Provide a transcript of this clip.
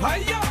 还要。